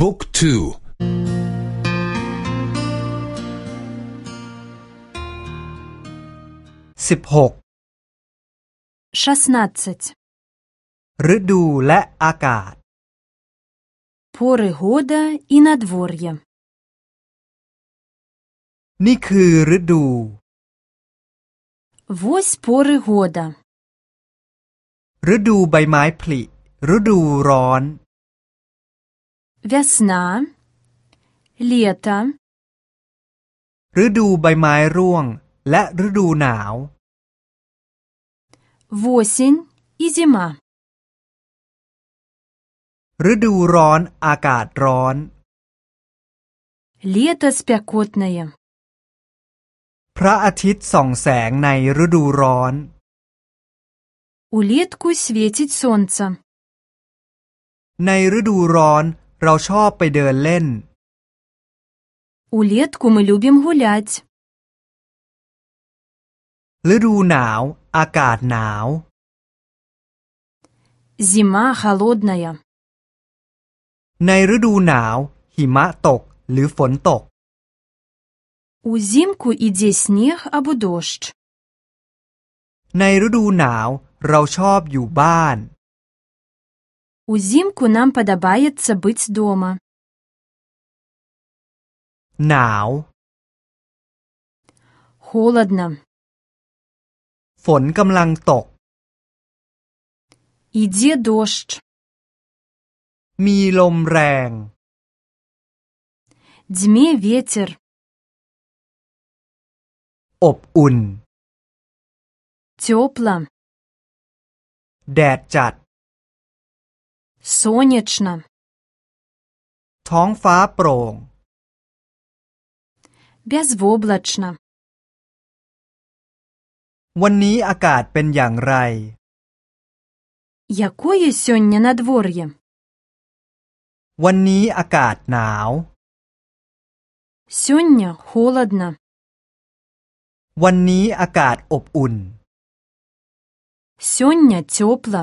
บุ๊กทูสิบหกฤดูและอากาศ Поры года и надворье นี่คือฤดู Вось поры года ฤดูใบไม้ผลิ ฤดูร้อน Весна Лето ฤดูใบไม้ร่วง และฤดูหนาว Осень и зима ฤดูร้อนอากาศร้อน Лето спекотное พระอาทิตย์ส่องแสงในฤดูร้อน Улетку светит солнце ในฤดูร้อน เราชอบไปเดินเล่น Улетку мы любим гулять ฤดูหนาวอากาศหนาว Зима холодная ในฤดูหนาว หิมะตกหรือฝนตก Узимку іде снег або дощ ในฤดูหนาวเราชอบอยู่บ้าน Узимку нам падабаецца быць дома หนาว Холодно ฝนกำลังตก Ідзе дождж มีลมแรง Дзьме ветер อบอุ่น Тёпла แดดจัด Сонечна ท้องฟ้าโปร่ง Безвоблачна วันนี้อากาศเป็นอย่างไร Якое сёння надвор'е? วันนี้อากาศหนาว Сёння холодно. วันนี้อากาศอบอุ่น Сёння тёпла.